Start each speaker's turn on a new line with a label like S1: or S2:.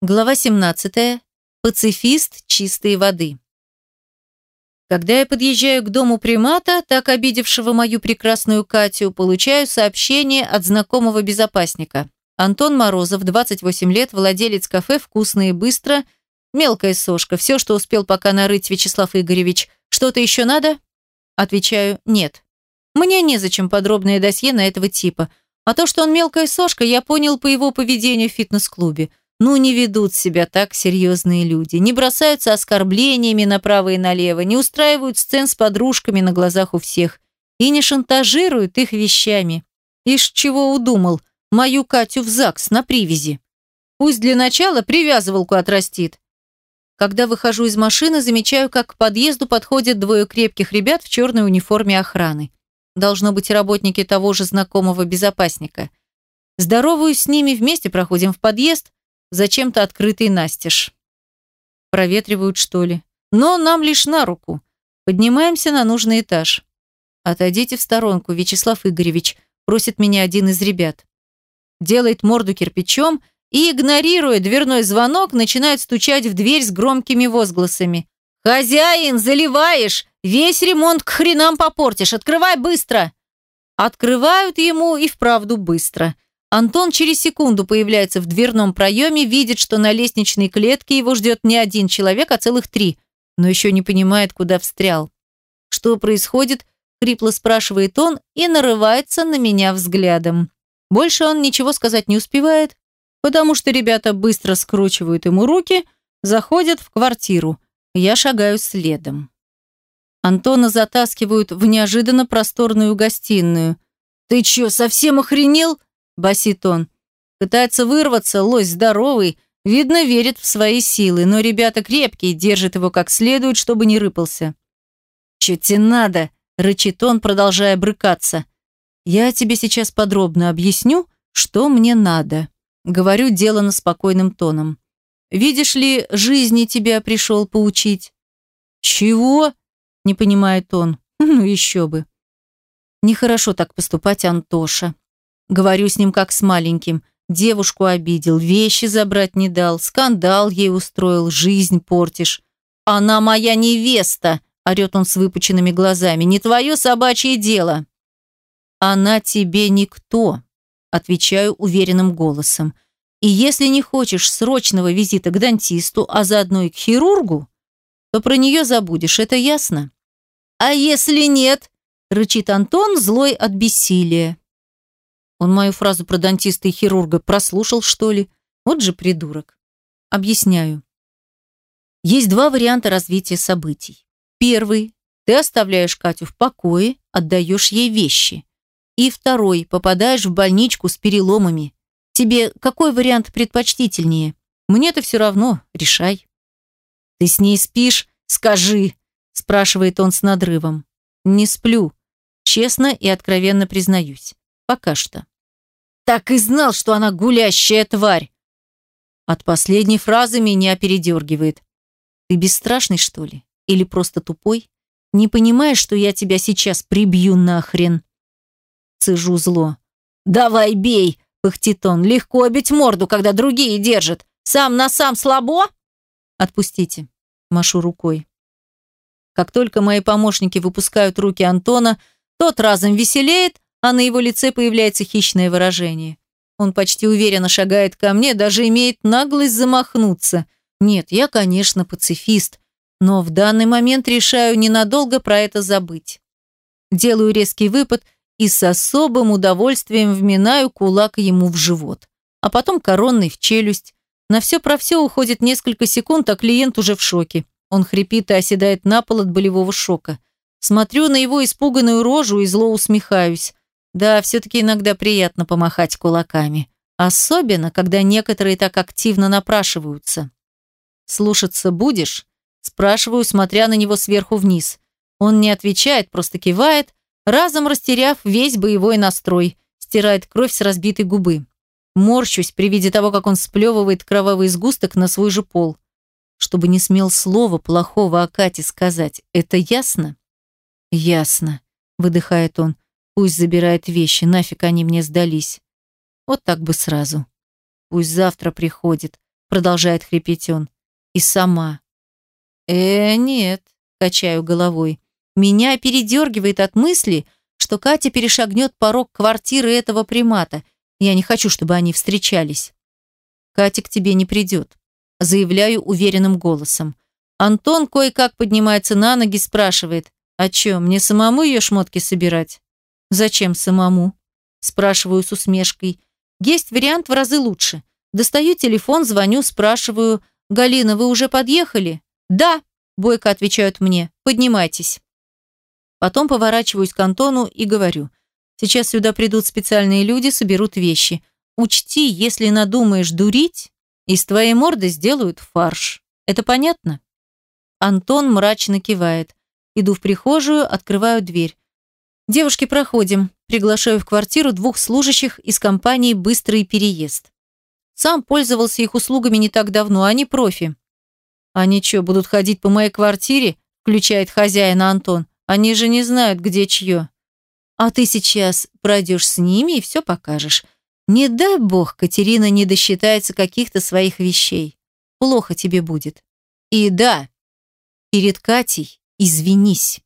S1: Глава 17. Пацифист чистой воды. Когда я подъезжаю к дому примата, так обидевшего мою прекрасную Катю, получаю сообщение от знакомого безопасника. Антон Морозов, 28 лет, владелец кафе «Вкусно и быстро», мелкая сошка, все, что успел пока нарыть Вячеслав Игоревич. Что-то еще надо? Отвечаю, нет. Мне незачем подробное досье на этого типа. А то, что он мелкая сошка, я понял по его поведению в фитнес-клубе. Ну, не ведут себя так серьезные люди, не бросаются оскорблениями направо и налево, не устраивают сцен с подружками на глазах у всех и не шантажируют их вещами. Ишь, чего удумал, мою Катю в ЗАГС на привязи. Пусть для начала привязывалку отрастит. Когда выхожу из машины, замечаю, как к подъезду подходят двое крепких ребят в черной униформе охраны. Должно быть работники того же знакомого безопасника. Здороваюсь с ними, вместе проходим в подъезд, зачем-то открытый настежь. Проветривают, что ли? Но нам лишь на руку. Поднимаемся на нужный этаж. «Отойдите в сторонку, Вячеслав Игоревич», просит меня один из ребят. Делает морду кирпичом и, игнорируя дверной звонок, начинает стучать в дверь с громкими возгласами. «Хозяин, заливаешь! Весь ремонт к хренам попортишь! Открывай быстро!» Открывают ему и вправду быстро – Антон через секунду появляется в дверном проеме, видит, что на лестничной клетке его ждет не один человек, а целых три, но еще не понимает, куда встрял. «Что происходит?» – хрипло спрашивает он и нарывается на меня взглядом. Больше он ничего сказать не успевает, потому что ребята быстро скручивают ему руки, заходят в квартиру. Я шагаю следом. Антона затаскивают в неожиданно просторную гостиную. «Ты чё, совсем охренел?» Басит он. Пытается вырваться, лось здоровый, видно, верит в свои силы, но ребята крепкие, держат его как следует, чтобы не рыпался. «Чё тебе надо?» – рычит он, продолжая брыкаться. «Я тебе сейчас подробно объясню, что мне надо», – говорю делано спокойным тоном. «Видишь ли, жизни тебя пришел поучить». «Чего?» – не понимает он. «Ну еще бы». Нехорошо так поступать, Антоша. Говорю с ним как с маленьким. Девушку обидел, вещи забрать не дал, скандал ей устроил, жизнь портишь. «Она моя невеста!» – орет он с выпученными глазами. «Не твое собачье дело!» «Она тебе никто», – отвечаю уверенным голосом. «И если не хочешь срочного визита к дантисту, а заодно и к хирургу, то про нее забудешь, это ясно?» «А если нет?» – рычит Антон, злой от бессилия. Он мою фразу про дантиста и хирурга прослушал, что ли? Вот же придурок. Объясняю. Есть два варианта развития событий. Первый. Ты оставляешь Катю в покое, отдаешь ей вещи. И второй. Попадаешь в больничку с переломами. Тебе какой вариант предпочтительнее? Мне-то все равно. Решай. Ты с ней спишь? Скажи, спрашивает он с надрывом. Не сплю. Честно и откровенно признаюсь. Пока что. Так и знал, что она гулящая тварь. От последней фразы меня передергивает. Ты бесстрашный, что ли? Или просто тупой? Не понимаешь, что я тебя сейчас прибью нахрен? Цежу зло. «Давай бей!» – пыхтит он. «Легко бить морду, когда другие держат. Сам на сам слабо?» «Отпустите», – машу рукой. Как только мои помощники выпускают руки Антона, тот разом веселеет, а на его лице появляется хищное выражение. Он почти уверенно шагает ко мне, даже имеет наглость замахнуться. Нет, я, конечно, пацифист, но в данный момент решаю ненадолго про это забыть. Делаю резкий выпад и с особым удовольствием вминаю кулак ему в живот, а потом коронный в челюсть. На все про все уходит несколько секунд, а клиент уже в шоке. Он хрипит и оседает на пол от болевого шока. Смотрю на его испуганную рожу и зло усмехаюсь. Да, все-таки иногда приятно помахать кулаками. Особенно, когда некоторые так активно напрашиваются. «Слушаться будешь?» Спрашиваю, смотря на него сверху вниз. Он не отвечает, просто кивает, разом растеряв весь боевой настрой, стирает кровь с разбитой губы. Морщусь при виде того, как он сплевывает кровавый сгусток на свой же пол. Чтобы не смел слова плохого о Кате сказать. Это ясно? Ясно, выдыхает он. Пусть забирает вещи, нафиг они мне сдались. Вот так бы сразу. Пусть завтра приходит. продолжает хрипеть он. И сама. Э, нет, качаю головой. Меня передергивает от мысли, что Катя перешагнет порог квартиры этого примата. Я не хочу, чтобы они встречались. Катя к тебе не придет. Заявляю уверенным голосом. Антон кое-как поднимается на ноги, спрашивает. «А чё, мне самому ее шмотки собирать?» «Зачем самому?» Спрашиваю с усмешкой. Есть вариант в разы лучше. Достаю телефон, звоню, спрашиваю. «Галина, вы уже подъехали?» «Да», – бойко отвечают мне. «Поднимайтесь». Потом поворачиваюсь к Антону и говорю. «Сейчас сюда придут специальные люди, соберут вещи. Учти, если надумаешь дурить, из твоей морды сделают фарш. Это понятно?» Антон мрачно кивает. Иду в прихожую, открываю дверь. «Девушки, проходим». Приглашаю в квартиру двух служащих из компании «Быстрый переезд». Сам пользовался их услугами не так давно, они профи. «Они что, будут ходить по моей квартире?» включает хозяина Антон. «Они же не знают, где чье». «А ты сейчас пройдешь с ними и все покажешь. Не дай бог, Катерина не досчитается каких-то своих вещей. Плохо тебе будет. И да, перед Катей извинись».